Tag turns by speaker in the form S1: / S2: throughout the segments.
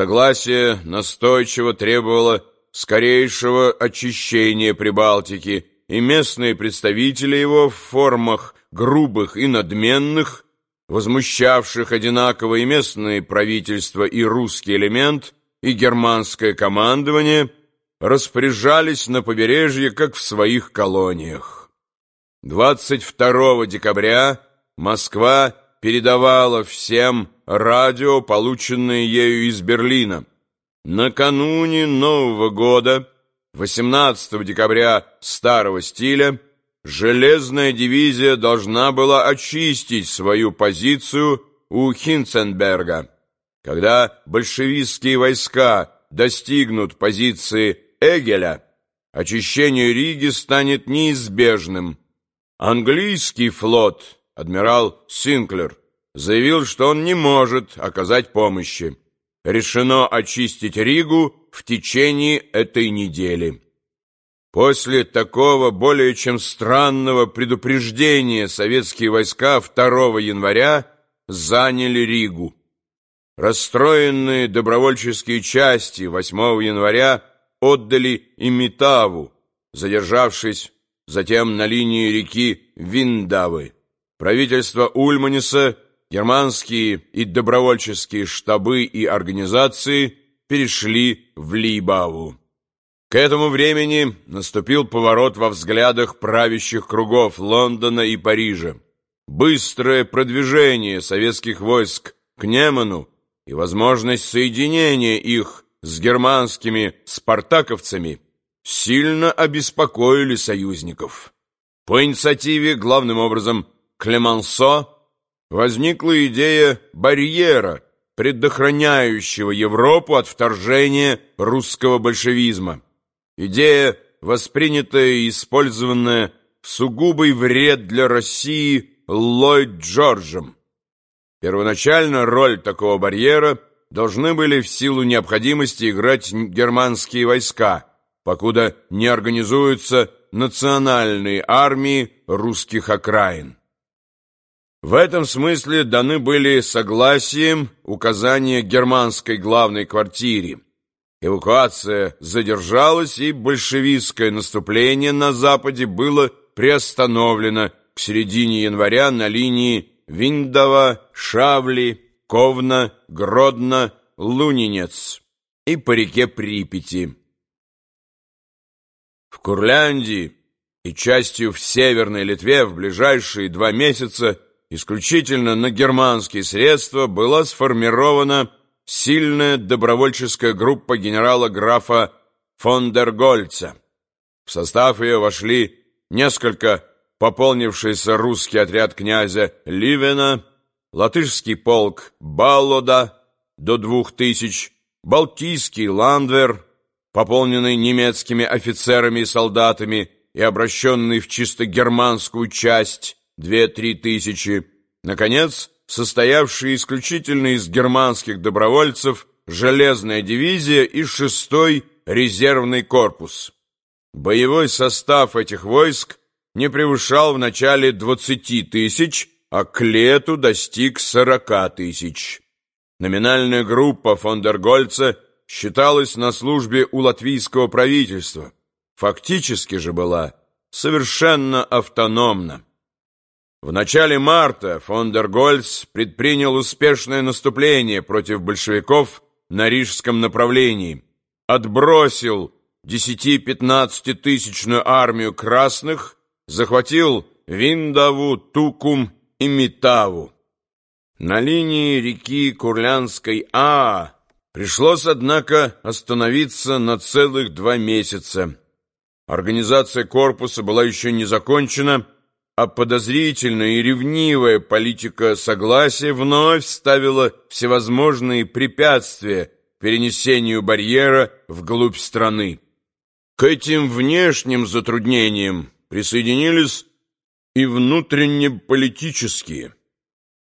S1: Согласие настойчиво требовало скорейшего очищения Прибалтики, и местные представители его в формах грубых и надменных, возмущавших одинаково и местное правительство, и русский элемент, и германское командование, распоряжались на побережье, как в своих колониях. 22 декабря Москва передавала всем радио, полученное ею из Берлина. Накануне Нового года, 18 декабря старого стиля, железная дивизия должна была очистить свою позицию у Хинценберга. Когда большевистские войска достигнут позиции Эгеля, очищение Риги станет неизбежным. Английский флот, адмирал Синклер, заявил, что он не может оказать помощи. Решено очистить Ригу в течение этой недели. После такого более чем странного предупреждения советские войска 2 января заняли Ригу. Расстроенные добровольческие части 8 января отдали Имитаву, задержавшись затем на линии реки Виндавы. Правительство Ульманиса, германские и добровольческие штабы и организации перешли в Либаву. К этому времени наступил поворот во взглядах правящих кругов Лондона и Парижа. Быстрое продвижение советских войск к Неману и возможность соединения их с германскими спартаковцами сильно обеспокоили союзников. По инициативе, главным образом, Клемансо, возникла идея барьера, предохраняющего Европу от вторжения русского большевизма. Идея, воспринятая и использованная в сугубый вред для России Ллойд Джорджем. Первоначально роль такого барьера должны были в силу необходимости играть германские войска, покуда не организуются национальные армии русских окраин. В этом смысле даны были согласием указания германской главной квартире. Эвакуация задержалась, и большевистское наступление на Западе было приостановлено к середине января на линии Виндова, Шавли, Ковна, Гродно, Лунинец и по реке Припяти. В Курляндии и частью в Северной Литве в ближайшие два месяца исключительно на германские средства была сформирована сильная добровольческая группа генерала-графа фон дер Гольца. В состав ее вошли несколько пополнившийся русский отряд князя Ливена, латышский полк Баллода до двух тысяч, балтийский ландвер, пополненный немецкими офицерами и солдатами и обращенный в чисто германскую часть, две-три тысячи, наконец, состоявший исключительно из германских добровольцев железная дивизия и шестой резервный корпус. Боевой состав этих войск не превышал в начале 20 тысяч, а к лету достиг 40 тысяч. Номинальная группа фон дер Гольца считалась на службе у латвийского правительства, фактически же была совершенно автономна. В начале марта фон дер Гольц предпринял успешное наступление против большевиков на рижском направлении, отбросил 10-15 тысячную армию красных, захватил Виндаву, Тукум и Митаву. На линии реки Курлянской А пришлось, однако, остановиться на целых два месяца. Организация корпуса была еще не закончена, а подозрительная и ревнивая политика согласия вновь ставила всевозможные препятствия перенесению барьера вглубь страны. К этим внешним затруднениям присоединились и внутренне-политические.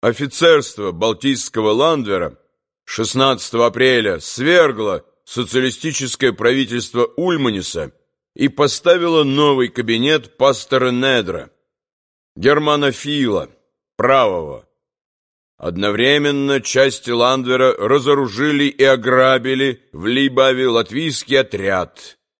S1: Офицерство Балтийского ландвера 16 апреля свергло социалистическое правительство Ульманиса и поставило новый кабинет пастора Недра – германофила, правого. Одновременно части Ландвера разоружили и ограбили в Лейбаве латвийский отряд,